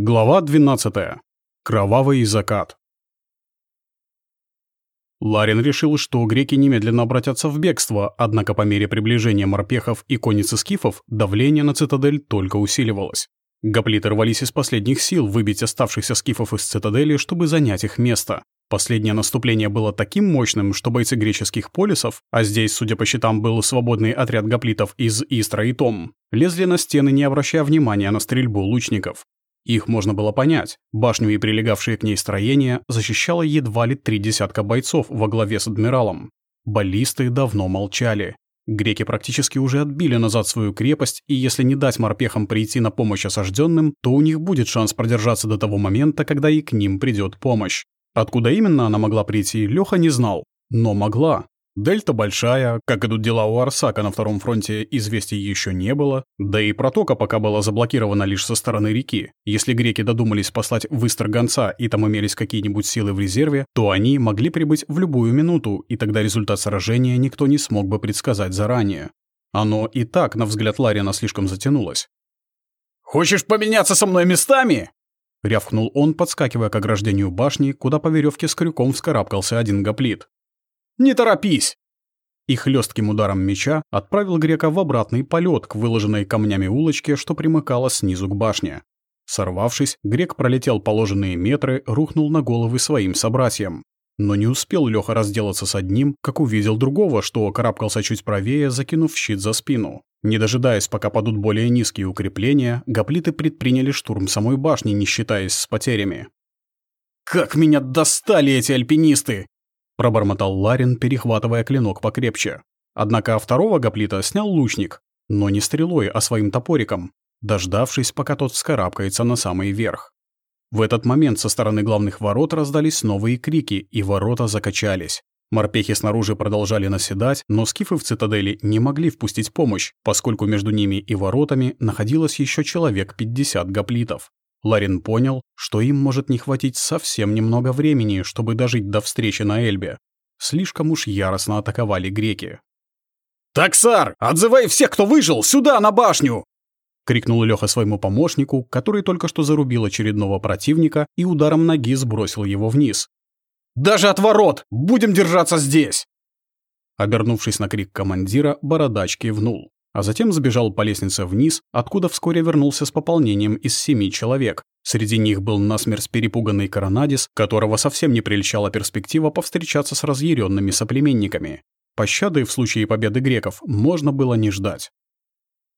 Глава 12. Кровавый закат. Ларин решил, что греки немедленно обратятся в бегство, однако по мере приближения морпехов и конницы скифов давление на цитадель только усиливалось. Гоплиты рвались из последних сил выбить оставшихся скифов из цитадели, чтобы занять их место. Последнее наступление было таким мощным, что бойцы греческих полисов, а здесь, судя по счетам, был свободный отряд гоплитов из Истра и Том, лезли на стены, не обращая внимания на стрельбу лучников. Их можно было понять. Башню и прилегавшие к ней строения защищало едва ли три десятка бойцов во главе с адмиралом. Баллисты давно молчали. Греки практически уже отбили назад свою крепость, и если не дать морпехам прийти на помощь осажденным, то у них будет шанс продержаться до того момента, когда и к ним придет помощь. Откуда именно она могла прийти, Леха не знал. Но могла. Дельта большая, как идут дела у Арсака на втором фронте, известий еще не было, да и протока пока была заблокирована лишь со стороны реки. Если греки додумались послать выстр гонца и там имелись какие-нибудь силы в резерве, то они могли прибыть в любую минуту, и тогда результат сражения никто не смог бы предсказать заранее. Оно и так, на взгляд Ларина, слишком затянулось. «Хочешь поменяться со мной местами?» — рявкнул он, подскакивая к ограждению башни, куда по веревке с крюком вскарабкался один гоплит. Не торопись!» И хлестким ударом меча отправил грека в обратный полет к выложенной камнями улочке, что примыкала снизу к башне. Сорвавшись, грек пролетел положенные метры, рухнул на головы своим собратьям. Но не успел Леха разделаться с одним, как увидел другого, что карабкался чуть правее, закинув щит за спину. Не дожидаясь, пока падут более низкие укрепления, гоплиты предприняли штурм самой башни, не считаясь с потерями. «Как меня достали эти альпинисты!» Пробормотал Ларин, перехватывая клинок покрепче. Однако второго гоплита снял лучник, но не стрелой, а своим топориком, дождавшись, пока тот вскарабкается на самый верх. В этот момент со стороны главных ворот раздались новые крики, и ворота закачались. Морпехи снаружи продолжали наседать, но скифы в цитадели не могли впустить помощь, поскольку между ними и воротами находилось еще человек 50 гоплитов. Ларин понял, что им может не хватить совсем немного времени, чтобы дожить до встречи на Эльбе. Слишком уж яростно атаковали греки. «Таксар, отзывай всех, кто выжил, сюда, на башню!» — крикнул Леха своему помощнику, который только что зарубил очередного противника и ударом ноги сбросил его вниз. «Даже от ворот! Будем держаться здесь!» Обернувшись на крик командира, Бородач кивнул а затем забежал по лестнице вниз, откуда вскоре вернулся с пополнением из семи человек. Среди них был насмерть перепуганный Коронадис, которого совсем не прельщала перспектива повстречаться с разъяренными соплеменниками. Пощады в случае победы греков можно было не ждать.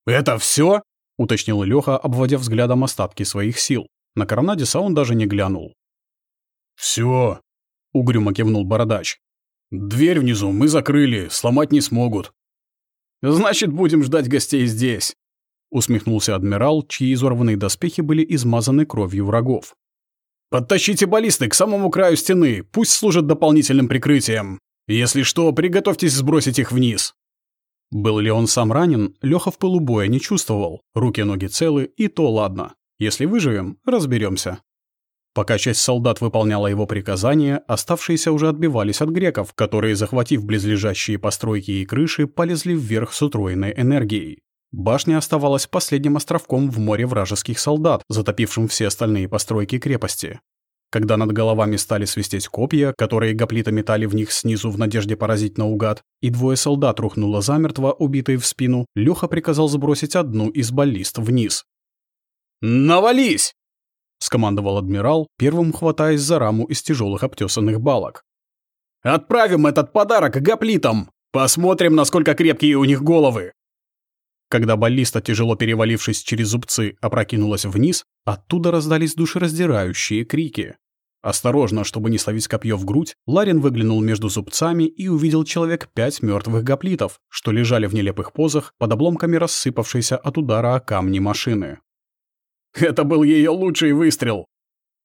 «Это все? уточнил Леха, обводя взглядом остатки своих сил. На Коронадиса он даже не глянул. Все, угрюмо кивнул Бородач. «Дверь внизу мы закрыли, сломать не смогут. «Значит, будем ждать гостей здесь», — усмехнулся адмирал, чьи изорванные доспехи были измазаны кровью врагов. «Подтащите баллисты к самому краю стены, пусть служат дополнительным прикрытием. Если что, приготовьтесь сбросить их вниз». Был ли он сам ранен, Леха в полубоя не чувствовал. Руки-ноги целы, и то ладно. Если выживем, разберемся. Пока часть солдат выполняла его приказания, оставшиеся уже отбивались от греков, которые, захватив близлежащие постройки и крыши, полезли вверх с утроенной энергией. Башня оставалась последним островком в море вражеских солдат, затопившим все остальные постройки крепости. Когда над головами стали свистеть копья, которые гоплиты метали в них снизу в надежде поразить наугад, и двое солдат рухнуло замертво, убитые в спину, Леха приказал сбросить одну из баллист вниз. «Навались!» — скомандовал адмирал, первым хватаясь за раму из тяжелых обтесанных балок. «Отправим этот подарок гоплитам! Посмотрим, насколько крепкие у них головы!» Когда баллиста, тяжело перевалившись через зубцы, опрокинулась вниз, оттуда раздались душераздирающие крики. Осторожно, чтобы не словить копье в грудь, Ларин выглянул между зубцами и увидел человек пять мертвых гоплитов, что лежали в нелепых позах под обломками рассыпавшейся от удара о камни машины. Это был ее лучший выстрел!»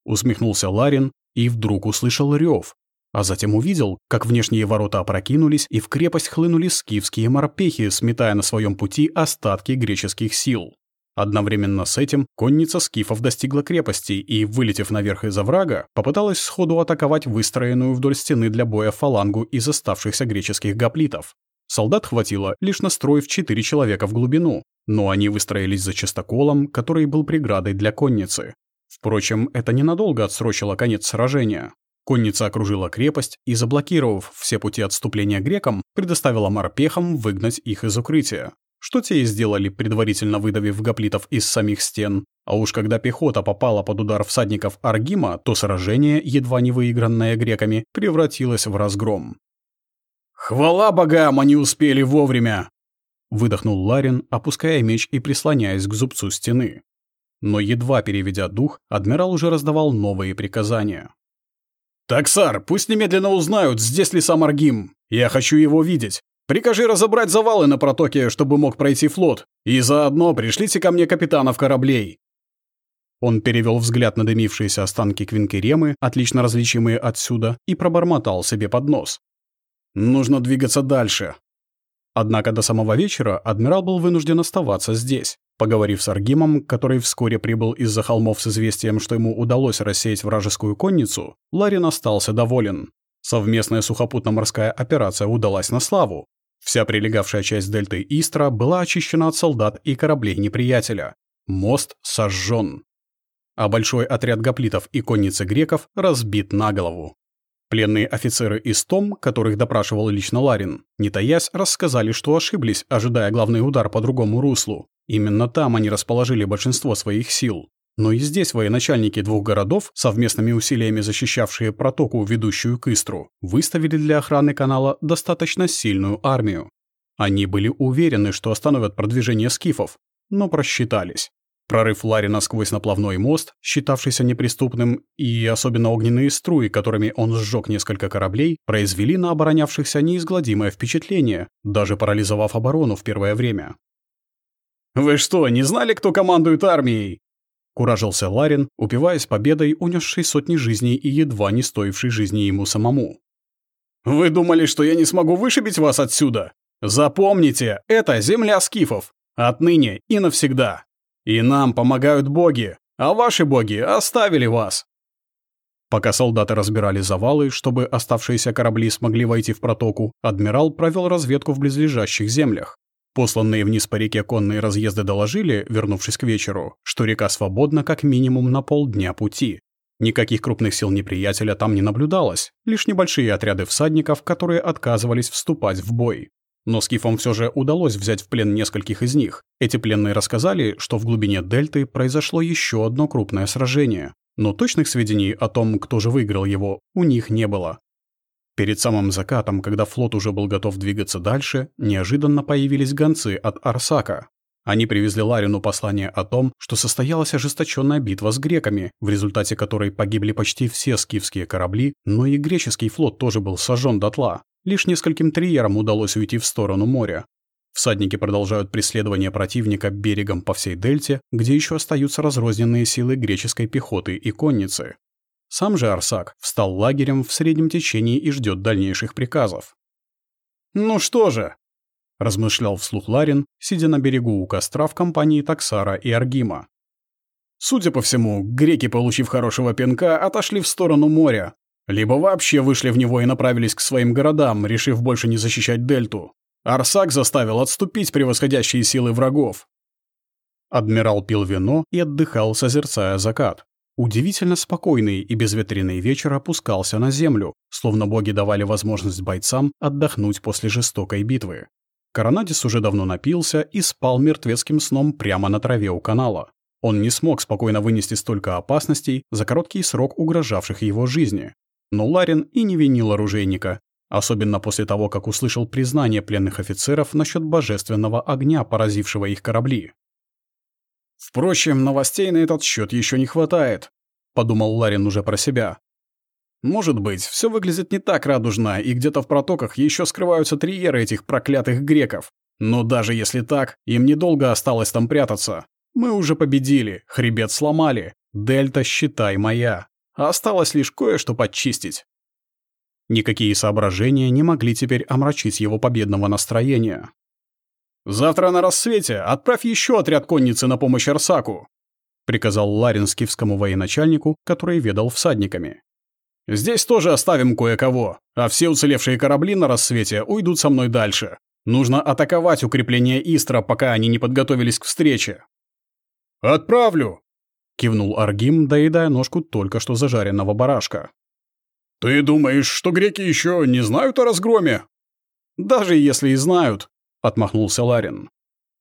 Усмехнулся Ларин и вдруг услышал рев, а затем увидел, как внешние ворота опрокинулись и в крепость хлынули скифские морпехи, сметая на своем пути остатки греческих сил. Одновременно с этим конница скифов достигла крепости и, вылетев наверх из оврага, попыталась сходу атаковать выстроенную вдоль стены для боя фалангу из оставшихся греческих гоплитов. Солдат хватило лишь настроив четыре человека в глубину, но они выстроились за частоколом, который был преградой для конницы. Впрочем, это ненадолго отсрочило конец сражения. Конница окружила крепость и, заблокировав все пути отступления грекам, предоставила морпехам выгнать их из укрытия. Что те и сделали, предварительно выдавив гоплитов из самих стен. А уж когда пехота попала под удар всадников Аргима, то сражение, едва не выигранное греками, превратилось в разгром. «Хвала богам, они успели вовремя!» Выдохнул Ларин, опуская меч и прислоняясь к зубцу стены. Но едва переведя дух, адмирал уже раздавал новые приказания. «Таксар, пусть немедленно узнают, здесь ли сам Аргим. Я хочу его видеть. Прикажи разобрать завалы на протоке, чтобы мог пройти флот, и заодно пришлите ко мне капитанов кораблей». Он перевел взгляд на дымившиеся останки Квинкеремы, отлично различимые отсюда, и пробормотал себе под нос. «Нужно двигаться дальше». Однако до самого вечера адмирал был вынужден оставаться здесь. Поговорив с Аргимом, который вскоре прибыл из-за холмов с известием, что ему удалось рассеять вражескую конницу, Ларин остался доволен. Совместная сухопутно-морская операция удалась на славу. Вся прилегавшая часть дельты Истра была очищена от солдат и кораблей неприятеля. Мост сожжен. А большой отряд гоплитов и конницы греков разбит на голову. Пленные офицеры из Том, которых допрашивал лично Ларин, не таясь, рассказали, что ошиблись, ожидая главный удар по другому руслу. Именно там они расположили большинство своих сил. Но и здесь военачальники двух городов, совместными усилиями защищавшие протоку, ведущую к Истру, выставили для охраны канала достаточно сильную армию. Они были уверены, что остановят продвижение скифов, но просчитались. Прорыв Ларина сквозь наплавной мост, считавшийся неприступным, и особенно огненные струи, которыми он сжег несколько кораблей, произвели на оборонявшихся неизгладимое впечатление, даже парализовав оборону в первое время. «Вы что, не знали, кто командует армией?» Куражился Ларин, упиваясь победой, унесшей сотни жизней и едва не стоившей жизни ему самому. «Вы думали, что я не смогу вышибить вас отсюда? Запомните, это земля скифов. Отныне и навсегда. И нам помогают боги, а ваши боги оставили вас». Пока солдаты разбирали завалы, чтобы оставшиеся корабли смогли войти в протоку, адмирал провел разведку в близлежащих землях. Посланные вниз по реке конные разъезды доложили, вернувшись к вечеру, что река свободна как минимум на полдня пути. Никаких крупных сил неприятеля там не наблюдалось, лишь небольшие отряды всадников, которые отказывались вступать в бой. Но скифам все же удалось взять в плен нескольких из них. Эти пленные рассказали, что в глубине дельты произошло еще одно крупное сражение. Но точных сведений о том, кто же выиграл его, у них не было. Перед самым закатом, когда флот уже был готов двигаться дальше, неожиданно появились гонцы от Арсака. Они привезли Ларину послание о том, что состоялась ожесточенная битва с греками, в результате которой погибли почти все скифские корабли, но и греческий флот тоже был сожжен дотла. Лишь нескольким триерам удалось уйти в сторону моря. Всадники продолжают преследование противника берегом по всей дельте, где еще остаются разрозненные силы греческой пехоты и конницы. Сам же Арсак встал лагерем в среднем течении и ждет дальнейших приказов. «Ну что же?» – размышлял вслух Ларин, сидя на берегу у костра в компании Таксара и Аргима. «Судя по всему, греки, получив хорошего пинка, отошли в сторону моря, либо вообще вышли в него и направились к своим городам, решив больше не защищать дельту. Арсак заставил отступить превосходящие силы врагов. Адмирал пил вино и отдыхал, созерцая закат. Удивительно спокойный и безветренный вечер опускался на землю, словно боги давали возможность бойцам отдохнуть после жестокой битвы. Коронадис уже давно напился и спал мертвецким сном прямо на траве у канала. Он не смог спокойно вынести столько опасностей за короткий срок угрожавших его жизни. Но Ларин и не винил оружейника, особенно после того, как услышал признание пленных офицеров насчет божественного огня, поразившего их корабли. Впрочем, новостей на этот счет еще не хватает, подумал Ларин уже про себя. Может быть, все выглядит не так радужно, и где-то в протоках еще скрываются триеры этих проклятых греков. Но даже если так, им недолго осталось там прятаться. Мы уже победили, хребет сломали, дельта, считай, моя. Осталось лишь кое-что подчистить. Никакие соображения не могли теперь омрачить его победного настроения. «Завтра на рассвете отправь еще отряд конницы на помощь Арсаку», приказал Ларин скифскому военачальнику, который ведал всадниками. «Здесь тоже оставим кое-кого, а все уцелевшие корабли на рассвете уйдут со мной дальше. Нужно атаковать укрепление Истра, пока они не подготовились к встрече». «Отправлю!» — кивнул Аргим, доедая ножку только что зажаренного барашка. «Ты думаешь, что греки еще не знают о разгроме?» «Даже если и знают», — отмахнулся Ларин.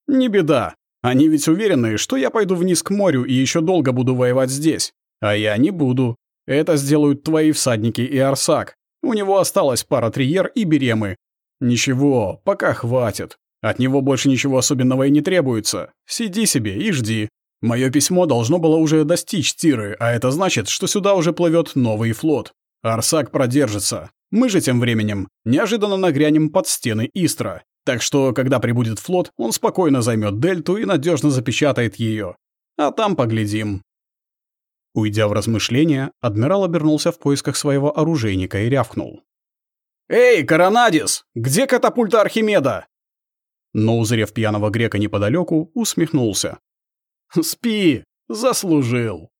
«Не беда. Они ведь уверены, что я пойду вниз к морю и еще долго буду воевать здесь. А я не буду. Это сделают твои всадники и Арсак. У него осталась пара триер и беремы. Ничего, пока хватит. От него больше ничего особенного и не требуется. Сиди себе и жди. Мое письмо должно было уже достичь Тиры, а это значит, что сюда уже плывет новый флот. Арсак продержится. Мы же тем временем неожиданно нагрянем под стены Истра. Так что, когда прибудет флот, он спокойно займет дельту и надежно запечатает ее. А там поглядим. Уйдя в размышления, адмирал обернулся в поисках своего оружейника и рявкнул. «Эй, Коронадис! Где катапульта Архимеда?» Но, узрев пьяного грека неподалеку, усмехнулся. «Спи! Заслужил!»